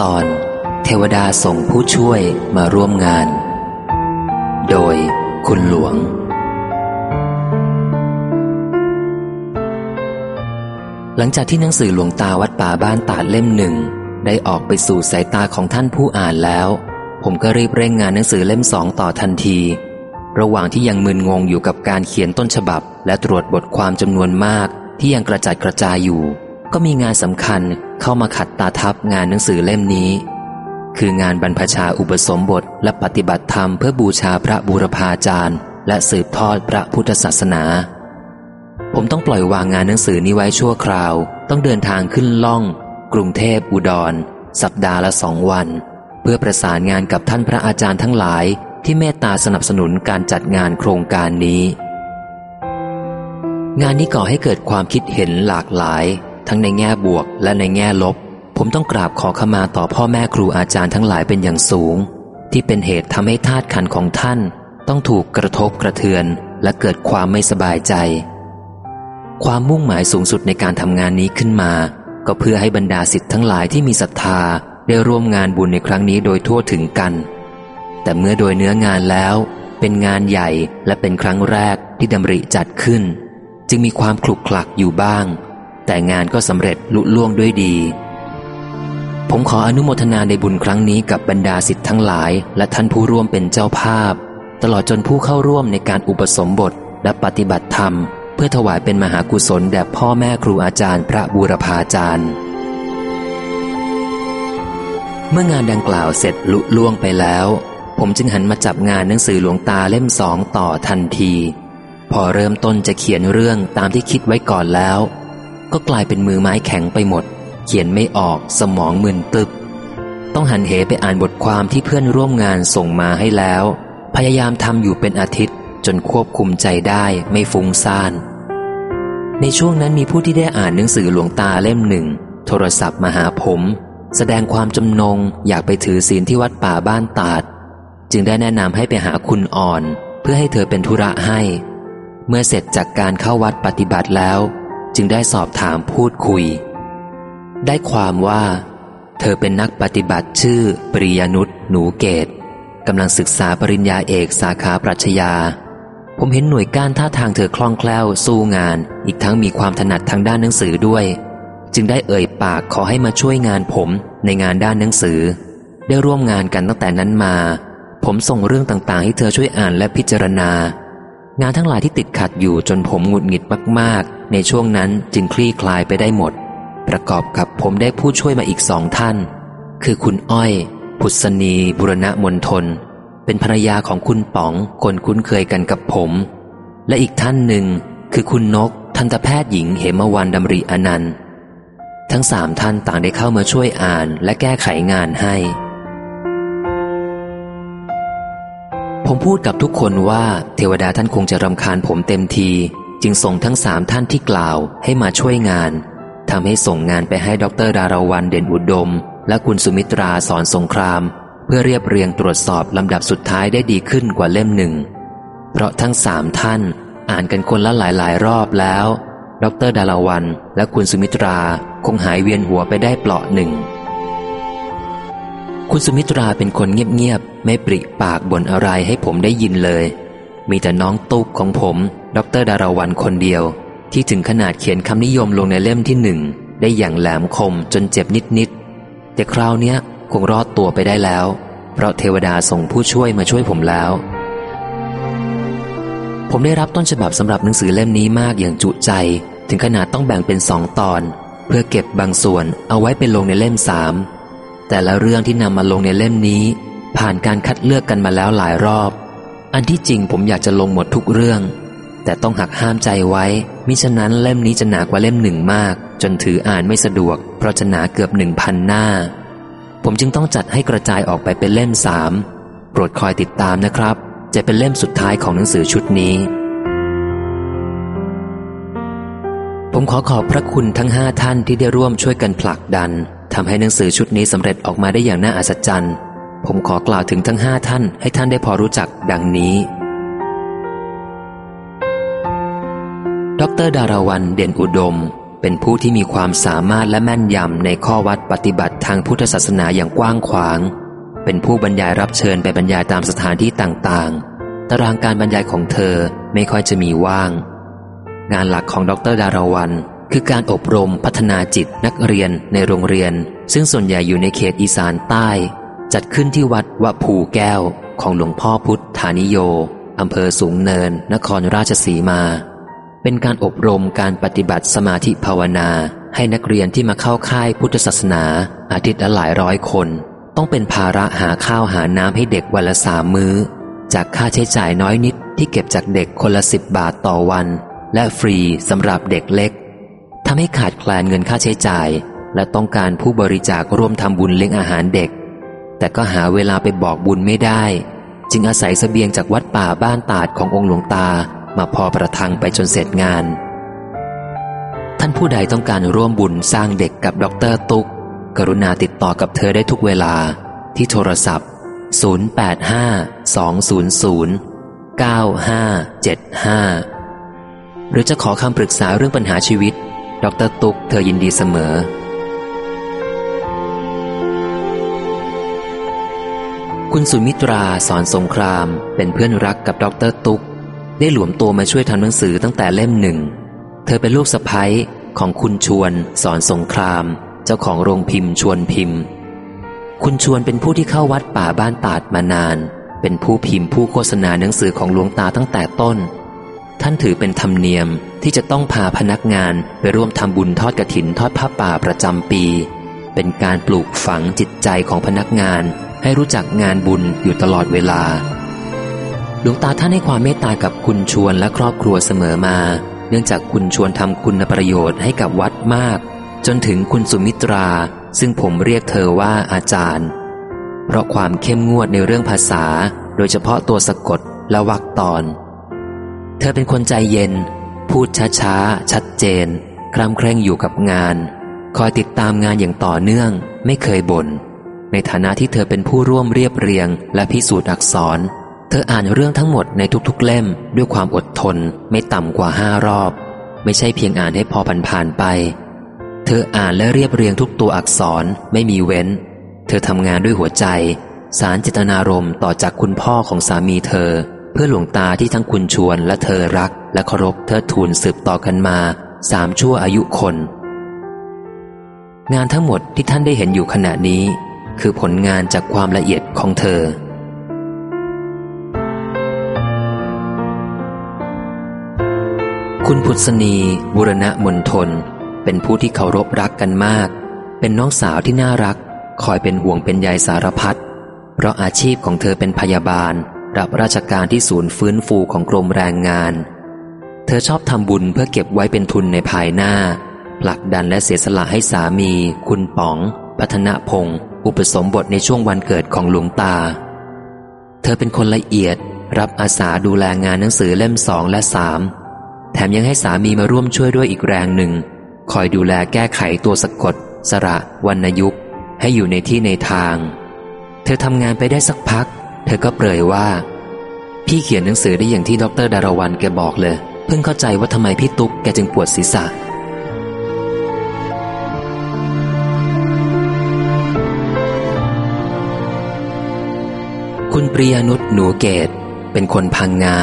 ตอน เทวดาส่งผู้ช่วยมาร่วมงาน โดยคุณหลวง หลังจากที่หนังสือหลวงตาวัดป่าบ้านตาดเล่มหนึ่ง ได้ออกไปสู่สายตาของท่านผู้อ่านแล้ว ผมก็รีบเร่งงานหนังสือเล่มสองต่อทันที ระหว่างที่ยังมึนงงอยู่กับการเขียนต้นฉบับ และตรวจบทความจำนวนมากที่ยังกระจัดกระจายอยู่ ก็มีงานสำคัญเข้ามาขัดตาทับงานหนังสือเล่มนี้ คืองานบรรพชาอุปสมบทและปฏิบัติธรรมเพื่อบูชาพระบูรพาจารย์ และสืบทอดพระพุทธศาสนา ผมต้องปล่อยวางงานหนังสือนี้ไว้ชั่วคราว ต้องเดินทางขึ้นล่อง กรุงเทพอุดร สัปดาห์ละสองวัน เพื่อประสานงานกับท่านพระอาจารย์ทั้งหลายที่เมตตาสนับสนุนการจัดงานโครงการนี้ งานนี้ก่อให้เกิดความคิดเห็นหลากหลาย ทั้งในแง่บวกและในแง่ลบ ผมต้องกราบขอขมาต่อพ่อแม่ครูอาจารย์ทั้งหลายเป็นอย่างสูง ที่เป็นเหตุทำให้ธาตุขันของท่าน ต้องถูกกระทบกระเทือน และเกิดความไม่สบายใจ ความมุ่งหมายสูงสุดในการทำงานนี้ขึ้นมา ก็เพื่อให้บรรดาสิทธิ์ทั้งหลายที่มีศรัทธาได้ร่วมงานบุญในครั้งนี้โดยทั่วถึงกัน แต่เมื่อโดยเนื้องานแล้ว เป็นงานใหญ่และเป็นครั้งแรกที่ดำริจัดขึ้น จึงมีความคลุกคลักอยู่บ้าง แต่งานก็สำเร็จลุล่วงด้วยดี ผมขออนุโมทนาในบุญครั้งนี้กับบรรดาสิทธิ์ทั้งหลาย และท่านผู้ร่วมเป็นเจ้าภาพ ตลอดจนผู้เข้าร่วมในการอุปสมบทและปฏิบัติธรรม เพื่อถวายเป็นมหากุศลแด่พ่อแม่ครูอาจารย์ พระบูรพาจารย์ เมื่องานดังกล่าวเสร็จลุล่วงไปแล้ว ผมจึงหันมาจับงานหนังสือหลวงตาเล่มสองต่อทันที พอเริ่มต้นจะเขียนเรื่องตามที่คิดไว้ก่อนแล้ว ก็กลายเป็นมือไม้แข็งไปหมด เขียนไม่ออกสมองมึนตึบ ต้องหันเหไปอ่านบทความที่เพื่อนร่วมงานส่งมาให้แล้ว พยายามทำอยู่เป็นอาทิตย์ จนควบคุมใจได้ไม่ฟุ้งซ่าน ในช่วงนั้นมีผู้ที่ได้อ่านหนังสือหลวงตาเล่มหนึ่ง โทรศัพท์มาหาผม แสดงความจำนงอยากไปถือศีลที่วัดป่าบ้านตาด จึงได้แนะนำให้ไปหาคุณอ่อน เพื่อให้เธอเป็นธุระให้ เมื่อเสร็จจากการเข้าวัดปฏิบัติแล้ว จึงได้สอบถามพูดคุย ได้ความว่า เธอเป็นนักปฏิบัติชื่อ ปริยนุษหนูเกตกำลังศึกษาปริญญาเอกสาขาปรัชญา ผมเห็นหน่วยก้านท่าทางเธอคล่องแคล่วสู้งาน อีกทั้งมีความถนัดทางด้านหนังสือด้วย จึงได้เอ่ยปากขอให้มาช่วยงานผมในงานด้านหนังสือ ได้ร่วมงานกันตั้งแต่นั้นมา ผมส่งเรื่องต่างๆ ให้เธอช่วยอ่านและพิจารณา งานทั้งหลายที่ติดขัดอยู่จนผมหงุดหงิดมาก ๆ ในช่วงนั้นจึงคลี่คลายไปได้หมด ประกอบกับผมได้ผู้ช่วยมาอีกสองท่าน คือคุณอ้อย พุษณีบุรณะมนทน เป็นภรรยาของคุณป๋องคนคุ้นเคยกันกับผม และอีกท่านหนึ่งคือคุณนก ทันตแพทย์หญิงเหมวันดำริอนันต์ ทั้งสามท่านต่างได้เข้ามาช่วยอ่านและแก้ไขงานให้ ผมพูดกับทุกคนว่าเทวดาท่านคงจะรำคาญผมเต็มที จึงส่งทั้งสามท่านที่กล่าวให้มาช่วยงานทำให้ส่งงานไปให้ดรดาราวันเด่นอุดม และคุณสุมิตราสอนสงคราม เพื่อเรียบเรียงตรวจสอบลำดับสุดท้ายได้ดีขึ้นกว่าเล่มหนึ่ง เพราะทั้งสามท่านอ่านกันคนละหลายๆรอบแล้ว ดรดาราวันและคุณสุมิตราคงหายเวียนหัวไปได้เปลาะหนึ่ง คุณสุมิตราเป็นคนเงียบๆ ไม่ปริปากบ่นอะไรให้ผมได้ยินเลย มีแต่น้องตุ๊กของผมดรดาราวันคนเดียว ที่ถึงขนาดเขียนคำนิยมลงในเล่มที่หนึ่ง ได้อย่างแหลมคมจนเจ็บนิดๆ แต่คราวเนี้ยคงรอดตัวไปได้แล้ว เพราะเทวดาส่งผู้ช่วยมาช่วยผมแล้ว ผมได้รับต้นฉบับสำหรับหนังสือเล่มนี้มากอย่างจุใจ ถึงขนาดต้องแบ่งเป็นสองตอน เพื่อเก็บบางส่วนเอาไว้เป็นลงในเล่มสาม แต่ละเรื่องที่นำมาลงในเล่มนี้ ผ่านการคัดเลือกกันมาแล้วหลายรอบ อันที่จริงผมอยากจะลงหมดทุกเรื่อง แต่ต้องหักห้ามใจไว้ มิฉะนั้นเล่มนี้จะหนากว่าเล่มหนึ่งมาก จนถืออ่านไม่สะดวก เพราะจะหนาเกือบหนึ่งพันหน้า ผมจึงต้องจัดให้กระจายออกไปเป็นเล่มสามโปรดคอยติดตามนะครับ จะเป็นเล่มสุดท้ายของหนังสือชุดนี้ ผมขอขอบพระคุณทั้งห้าท่านที่ได้ร่วมช่วยกันผลักดัน ทำให้หนังสือชุดนี้สำเร็จออกมาได้อย่างน่าอัศจรรย์ ผมขอกล่าวถึงทั้งห้าท่าน ให้ท่านได้พอรู้จักดังนี้ ดรดาราวันเด่นอุดม เป็นผู้ที่มีความสามารถและแม่นยำในข้อวัดปฏิบัติทางพุทธศาสนาอย่างกว้างขวาง เป็นผู้บรรยายรับเชิญไปบรรยายตามสถานที่ต่างๆ ตารางการบรรยายของเธอไม่ค่อยจะมีว่าง งานหลักของดรดาราวัน คือการอบรมพัฒนาจิตนักเรียนในโรงเรียน ซึ่งส่วนใหญ่อยู่ในเขตอีสานใต้ จัดขึ้นที่วัดวะภูแก้ว ของหลวงพ่อพุทธานิโยอำเภอสูงเนิน นครราชสีมา เป็นการอบรมการปฏิบัติสมาธิภาวนา ให้นักเรียนที่มาเข้าค่ายพุทธศาสนา อาทิตย์ละหลายร้อยคน ต้องเป็นภาระหาข้าวหาน้ำให้เด็กวันละสามมือ้อ จากค่าใช้จ่ายน้อยนิดที่เก็บจากเด็กคนละสิบบาทต่อวัน และฟรีสำหรับเด็กเล็ก ทำให้ขาดแคลนเงินค่าใช้จ่าย และต้องการผู้บริจาคร่วมทำบุญเลี้ยงอาหารเด็ก แต่ก็หาเวลาไปบอกบุญไม่ได้ จึงอาศัยสเสบียงจากวัดป่าบ้านตาดขององค์หลวงตามาพอประทังไปจนเสร็จงาน ท่านผู้ใดต้องการร่วมบุญสร้างเด็กกับดรตุก กรุณาติดต่อกับเธอได้ทุกเวลาที่โทรศัพท์ 085-200-9575 หรือจะขอคำปรึกษาเรื่องปัญหาชีวิต ดรตุกเธอยินดีเสมอ คุณสุมิตราสอนสงครามเป็นเพื่อนรักกับดรตุก ได้หลวมตัวมาช่วยทำหนังสือตั้งแต่เล่มหนึ่ง เธอเป็นลูกสะพ้ยของคุณชวน สอนสงคราม เจ้าของโรงพิมพ์ชวนพิมพ์ คุณชวนเป็นผู้ที่เข้าวัดป่าบ้านตาดมานาน เป็นผู้พิมพ์ผู้โฆษณาหนังสือของหลวงตาตั้งแต่ต้น ท่านถือเป็นธรรมเนียมที่จะต้องพาพนักงานไปร่วมทำบุญทอดกระถินทอดผ้าป่าประจำปี เป็นการปลูกฝังจิตใจของพนักงาน ให้รู้จักงานบุญอยู่ตลอดเวลา หลวงตาท่านให้ความเมตตากับคุณชวนและครอบครัวเสมอมา เนื่องจากคุณชวนทำคุณประโยชน์ให้กับวัดมาก จนถึงคุณสุมิตรา ซึ่งผมเรียกเธอว่าอาจารย์ เพราะความเข้มงวดในเรื่องภาษา โดยเฉพาะตัวสะกดและวรรคตอน เธอเป็นคนใจเย็น พูดช้าๆ ชัดเจน คร่ำเคร่งอยู่กับงาน คอยติดตามงานอย่างต่อเนื่อง ไม่เคยบน่น ในฐานะที่เธอเป็นผู้ร่วมเรียบเรียง และพิสูจน์อักษร เธออ่านเรื่องทั้งหมดในทุกๆเล่ม ด้วยความอดทน ไม่ต่ำกว่าห้ารอบ ไม่ใช่เพียงอ่านให้พอผ่านๆไป เธออ่านและเรียบเรียงทุกตัวอักษรไม่มีเว้น เธอทำงานด้วยหัวใจ สารจิตนารมณ์ต่อจากคุณพ่อของสามีเธอ เพื่อหลวงตาที่ทั้งคุณชวนและเธอรัก และเคารพเธอทูลสืบต่อกันมาสามชั่วอายุคน งานทั้งหมดที่ท่านได้เห็นอยู่ขณะนี้ คือผลงานจากความละเอียดของเธอ คุณพุทธนีบุรณะมนทน เป็นผู้ที่เคารพรักกันมาก เป็นน้องสาวที่น่ารัก คอยเป็นห่วงเป็นใยสารพัดเพราะอาชีพของเธอเป็นพยาบาล รับราชการที่ศูนย์ฟื้นฟูของกรมแรงงาน เธอชอบทำบุญเพื่อเก็บไว้เป็นทุนในภายหน้า ผลักดันและเสียสละให้สามี คุณป๋อง พัฒนพงศ์อุปสมบทในช่วงวันเกิดของหลวงตา เธอเป็นคนละเอียด รับอาสาดูแลงานหนังสือเล่มสองและสามแถมยังให้สามีมาร่วมช่วยด้วยอีกแรงหนึ่ง คอยดูแลแก้ไขตัวสะกด สระวรรณยุกให้อยู่ในที่ในทาง เธอทำงานไปได้สักพัก ธอก็เปรยว่า พี่เขียนหนังสือได้อย่างที่ดรดารวันแกบอกเลย เพิ่งเข้าใจว่าทำไมพี่ตุ๊กแกจึงปวดศีรษะคุณปริยนุษหนูเกต เป็นคนพังงา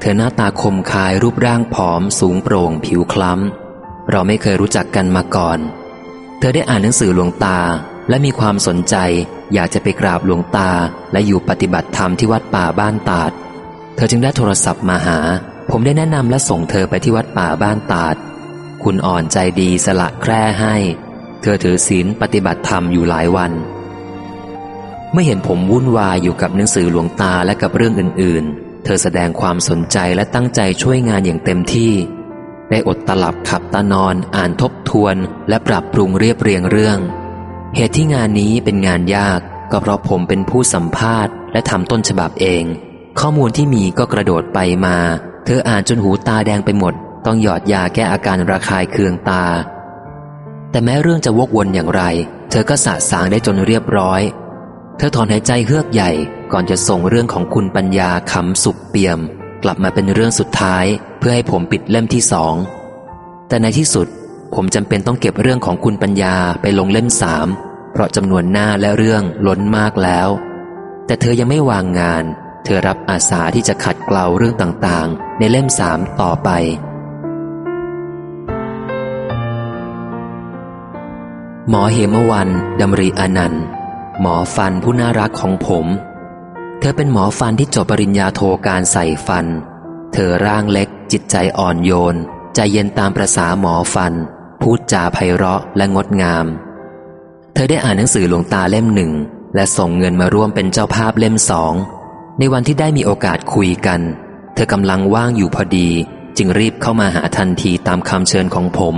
เธอหน้าตาคมคายรูปร่างผอม สูงโปร่ง ผิวคล้ำ เราไม่เคยรู้จักกันมาก่อน เธอได้อ่านหนังสือหลวงตา และมีความสนใจอยากจะไปกราบหลวงตา และอยู่ปฏิบัติธรรมที่วัดป่าบ้านตาด เธอจึงได้โทรศัพท์มาหา ผมได้แนะนำและส่งเธอไปที่วัดป่าบ้านตาด คุณอ่อนใจดีสละแคร่ให้ เธอถือศีลปฏิบัติธรรมอยู่หลายวัน เมื่อเห็นผมวุ่นวายอยู่กับหนังสือหลวงตาและกับเรื่องอื่น ๆ เธอแสดงความสนใจและตั้งใจช่วยงานอย่างเต็มที่ ได้อดตลับขับตานอน อ่านทบทวน และปรับปรุงเรียบเรียงเรื่อง เหตุที่งานนี้เป็นงานยากก็เพราะผมเป็นผู้สัมภาษณ์ และทำต้นฉบับเอง ข้อมูลที่มีก็กระโดดไปมา เธออ่านจนหูตาแดงไปหมด ต้องหยอดยาแก้อาการระคายเคืองตา แต่แม้เรื่องจะวกวนอย่างไร เธอก็สะสางได้จนเรียบร้อย เธอถอนหายใจเฮือกใหญ่ ก่อนจะส่งเรื่องของคุณปัญญาขำสุขเปี่ยม กลับมาเป็นเรื่องสุดท้าย เพื่อให้ผมปิดเล่มที่สองแต่ในที่สุด ผมจำเป็นต้องเก็บเรื่องของคุณปัญญาไปลงเล่มสามเพราะจำนวนหน้าและเรื่องล้นมากแล้ว แต่เธอยังไม่วางงาน เธอรับอาสาที่จะขัดเกลาเรื่องต่างๆ ในเล่มสามต่อไป หมอเหมวันดำริอนันต์ หมอฟันผู้น่ารักของผม เธอเป็นหมอฟันที่จบปริญญาโทการใส่ฟัน เธอร่างเล็ก จิตใจอ่อนโยน ใจเย็นตามประษาหมอฟัน พูดจาไพเราะและงดงาม เธอได้อ่านหนังสือหลวงตาเล่มหนึ่ง และส่งเงินมาร่วมเป็นเจ้าภาพเล่มสอง ในวันที่ได้มีโอกาสคุยกัน เธอกำลังว่างอยู่พอดี จึงรีบเข้ามาหาทันทีตามคำเชิญของผม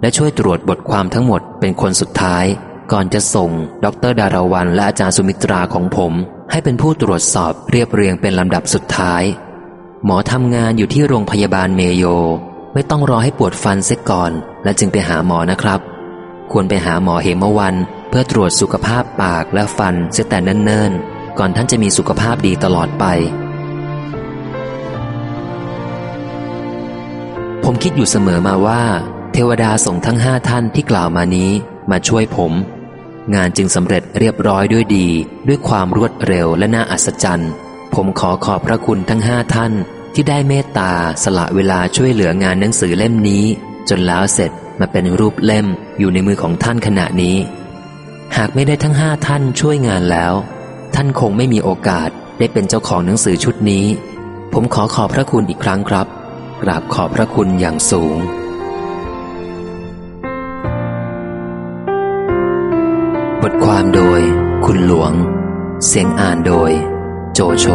และช่วยตรวจบทความทั้งหมดเป็นคนสุดท้าย ก่อนจะส่ง ดรดาราวันและอาจารย์สุมิตราของผม ให้เป็นผู้ตรวจสอบเรียบเรียงเป็นลำดับสุดท้าย หมอทำงานอยู่ที่โรงพยาบาลเมโยไม่ต้องรอให้ปวดฟันเสียก่อน และจึงไปหาหมอนะครับ ควรไปหาหมอเหมวัน เพื่อตรวจสุขภาพปากและฟันเสียแต่เนิ่นๆ ก่อนท่านจะมีสุขภาพดีตลอดไป ผมคิดอยู่เสมอมาว่า เทวดาส่งทั้งห้าท่านที่กล่าวมานี้มาช่วยผม งานจึงสำเร็จเรียบร้อยด้วยดี ด้วยความรวดเร็วและน่าอัศจรรย์ผมขอขอบพระคุณทั้งห้าท่านที่ได้เมตตาสละเวลาช่วยเหลืองานหนังสือเล่มนี้ จนแล้วเสร็จมาเป็นรูปเล่มอยู่ในมือของท่านขณะนี้ หากไม่ได้ทั้งห้าท่านช่วยงานแล้ว ท่านคงไม่มีโอกาสได้เป็นเจ้าของหนังสือชุดนี้ ผมขอขอบพระคุณอีกครั้งครับกราบขอบพระคุณอย่างสูงบทความโดย คุณหลวง เสียงอ่านโดย โจโฉ